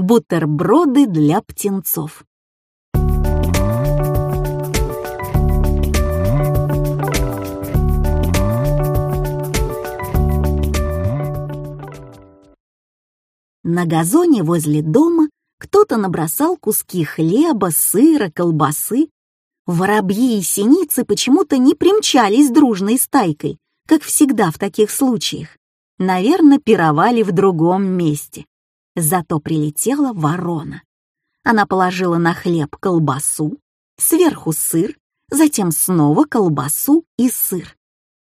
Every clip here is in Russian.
Бутерброды для птенцов. На газоне возле дома кто-то набросал куски хлеба, сыра, колбасы. Воробьи и синицы почему-то не примчались дружной стайкой, как всегда в таких случаях. Наверное, пировали в другом месте. Зато прилетела ворона. Она положила на хлеб колбасу, сверху сыр, затем снова колбасу и сыр.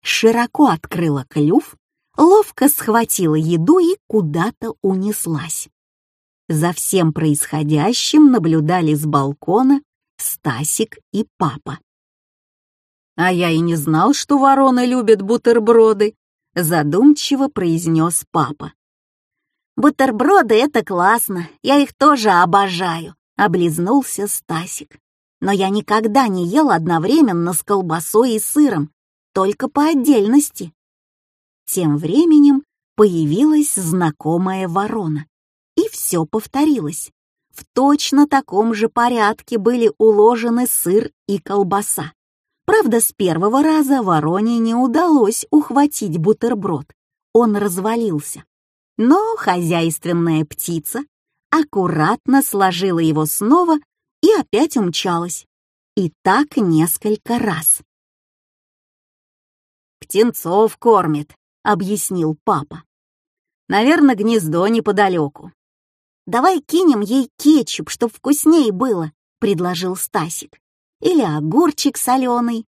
Широко открыла клюв, ловко схватила еду и куда-то унеслась. За всем происходящим наблюдали с балкона Стасик и папа. «А я и не знал, что вороны любят бутерброды», — задумчиво произнес папа. «Бутерброды — это классно, я их тоже обожаю», — облизнулся Стасик. «Но я никогда не ел одновременно с колбасой и сыром, только по отдельности». Тем временем появилась знакомая ворона, и все повторилось. В точно таком же порядке были уложены сыр и колбаса. Правда, с первого раза вороне не удалось ухватить бутерброд. Он развалился. Но хозяйственная птица аккуратно сложила его снова и опять умчалась. И так несколько раз. «Птенцов кормит», — объяснил папа. «Наверное, гнездо неподалеку». «Давай кинем ей кетчуп, чтоб вкуснее было», — предложил Стасик. Или огурчик соленый?»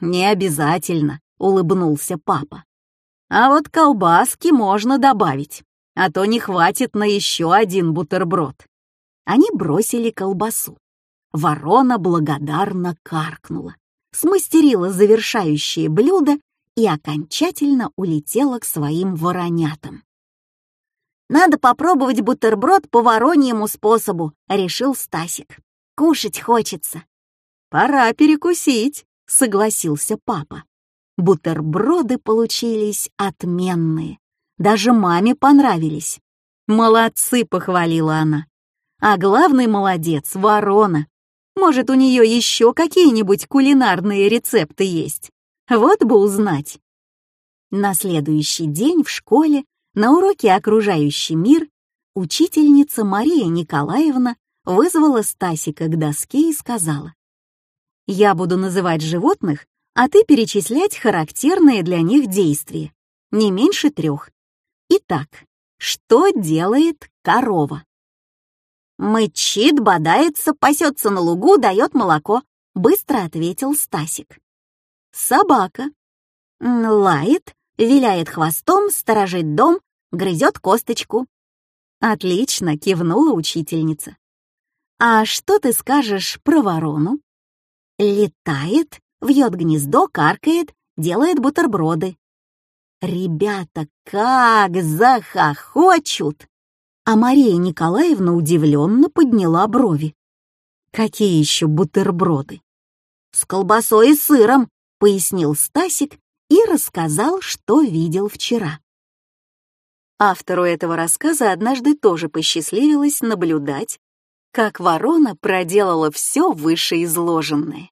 «Не обязательно», — улыбнулся папа. «А вот колбаски можно добавить, а то не хватит на еще один бутерброд». Они бросили колбасу. Ворона благодарно каркнула, смастерила завершающее блюдо и окончательно улетела к своим воронятам. «Надо попробовать бутерброд по вороньему способу», — решил Стасик. «Кушать хочется». «Пора перекусить», — согласился папа. Бутерброды получились отменные. Даже маме понравились. «Молодцы», — похвалила она. «А главный молодец — ворона. Может, у нее еще какие-нибудь кулинарные рецепты есть? Вот бы узнать». На следующий день в школе на уроке «Окружающий мир» учительница Мария Николаевна вызвала Стасика к доске и сказала, я буду называть животных, а ты перечислять характерные для них действия. Не меньше трех. Итак, что делает корова? «Мычит, бодается, пасется на лугу, дает молоко», — быстро ответил Стасик. «Собака». «Лает, виляет хвостом, сторожит дом, грызет косточку». «Отлично», — кивнула учительница. «А что ты скажешь про ворону?» Летает, вьет гнездо, каркает, делает бутерброды. Ребята как захохочут! А Мария Николаевна удивленно подняла брови. Какие еще бутерброды? С колбасой и сыром, пояснил Стасик и рассказал, что видел вчера. Автору этого рассказа однажды тоже посчастливилось наблюдать, как ворона проделала все вышеизложенное.